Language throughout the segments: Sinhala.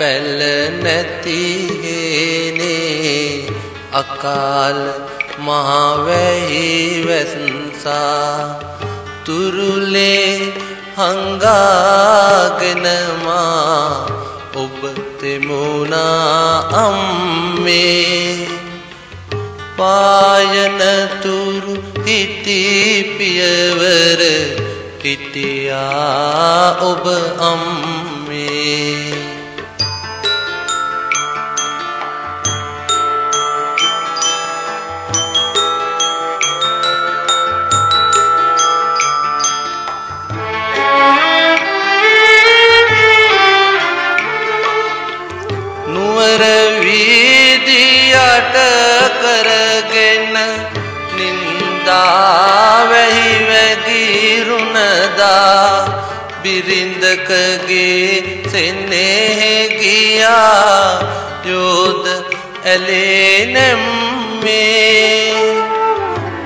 පැල නැති හේනේ. අකාල මහවැහි වැස්සා තුරුලේ හංගාගෙන මා ඔබ තෙමුණා අම්මේ. පායන තුරු හිටි පියවර හිටියා ඔබ අම්මේ. වීදියට කරගෙන නින්දා වැහි වැගිරුණදා බිරිඳකගේ සෙනෙහෙ ගියා යෝධ ඇලේ නැම්මේ.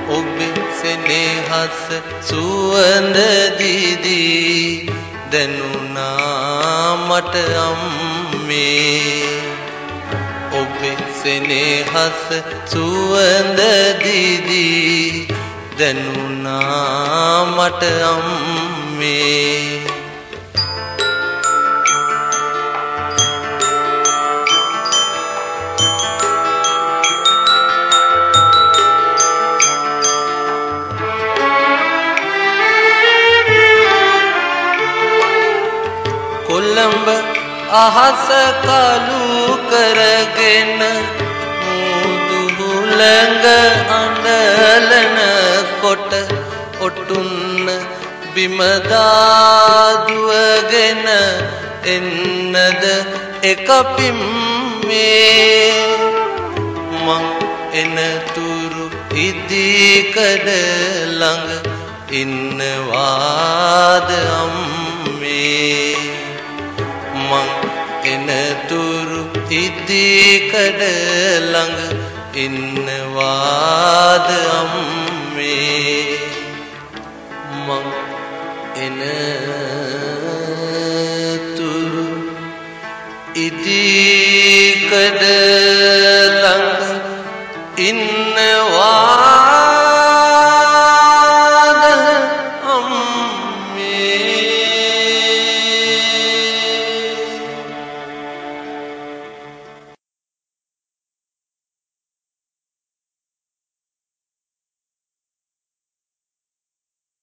ඔබේ සෙනෙහස සුවඳ දිදී දැනුණා මට අම්මේ. ඔබේ සෙනෙහස සුවඳ දිදී දැනුණා මට අම්මේ. කොළඹ අහස කළු කරගෙන මුදුහුළඟ අඬලන කොට ඔටුන්න බිමදාදුවගෙන එන්නද එක පිම්මේ? මං එනතුරු ඉදිකඩ ළඟ ඉන්නවාද එනතුරු ඉදිකඩ ළඟ ඉන්නවාද අම්මේ? මං එනතුරු ඉදිකඩ ළඟ ඉන්නවා